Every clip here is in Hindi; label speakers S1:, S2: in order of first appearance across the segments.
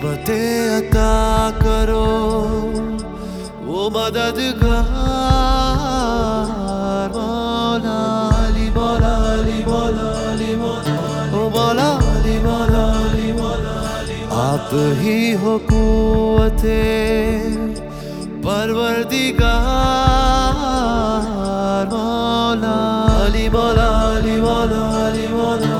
S1: मोहब्बते अता करो, वो मदद मौला आप ही हो कुवते परवरदिगार। मौला अली मौला अली मौला अली मौला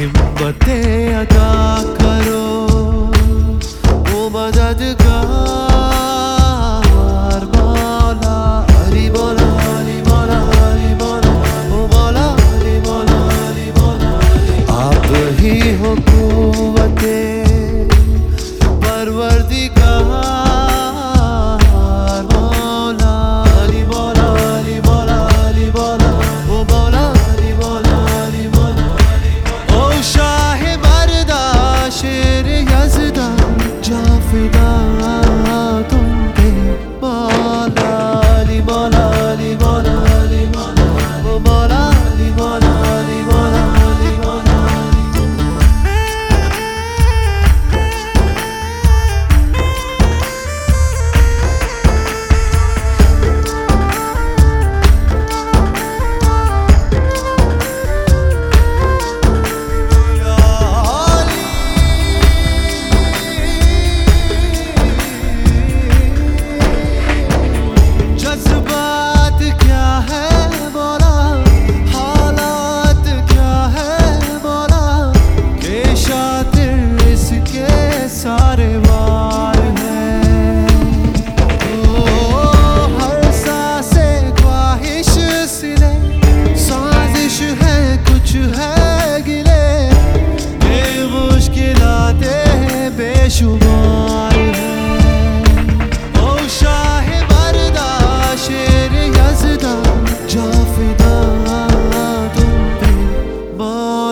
S1: हिम्मतें अदा करो। वो मदद कर love. सारे वार हैं ओ हर सांसे ख्वाहिश सिले साजिश है कुछ है गिले ये मुश्किलाते हैं बेशुमार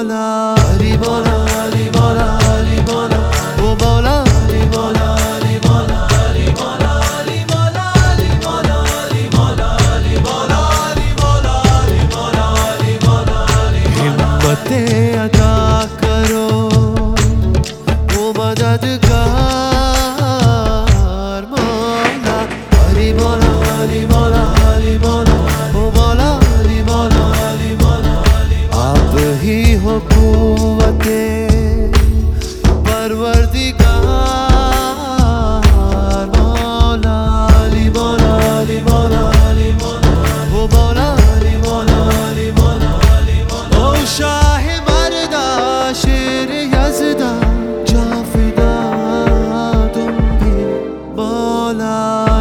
S1: Ribola, ribola আজাদ